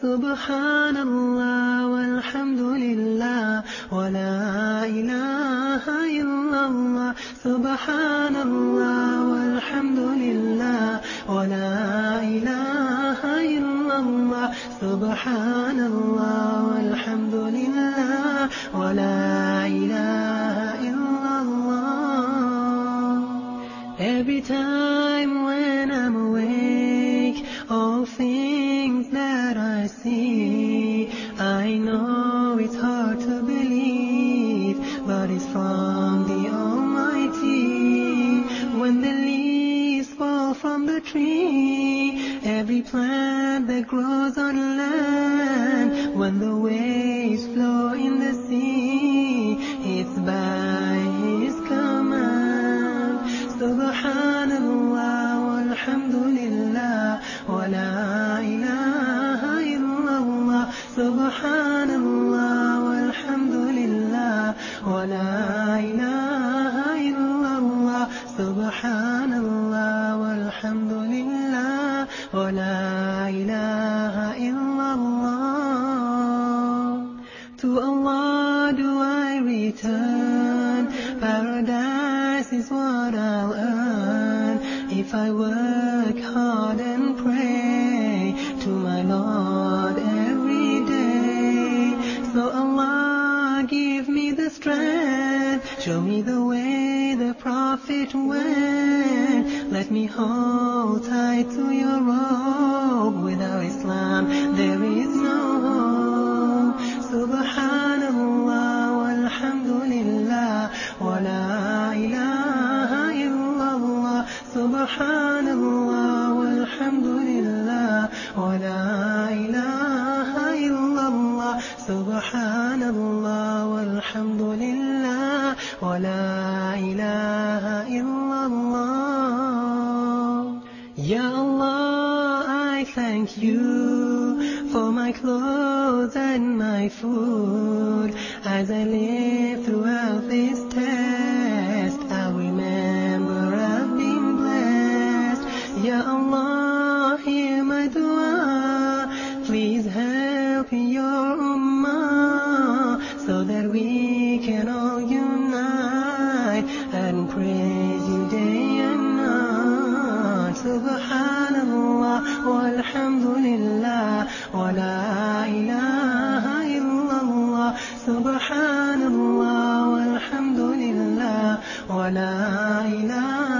سبحان الله والحمد لله ولا إله إلا الله سبحان الله والحمد لله ولا إله إلا الله سبحان الله والحمد لله ولا إله إلا الله Every time when from the Almighty. When the leaves fall from the tree, every plant that grows on land, when the waves flow in the sea, it's by His command. Subhanallah, walhamdulillah, wa la ilaha illallah, Subhanallah. ولا إله إلا الله سبحان الله والحمد لله ولا إله إلا الله To Allah do I return Paradise is what I'll earn If I work hard Show me the way the Prophet went. Let me hold tight to your robe. Without Islam, there is no hope. Subhanallah, walhamdulillah, wa la ilaha illallah. Subhanallah, walhamdulillah, wa la ilaha سبحان الله والحمد لله ولا إله إلا الله Ya Allah, I thank you for my clothes and my food. As I live throughout this test, I'll remember I've been blessed. Ya Allah, hear my dua. Please help your ummah so that we can all unite and praise you day and night. Subhanallah, walhamdulillah, wa la ilaha illallah. Subhanallah, walhamdulillah, wa la ilaha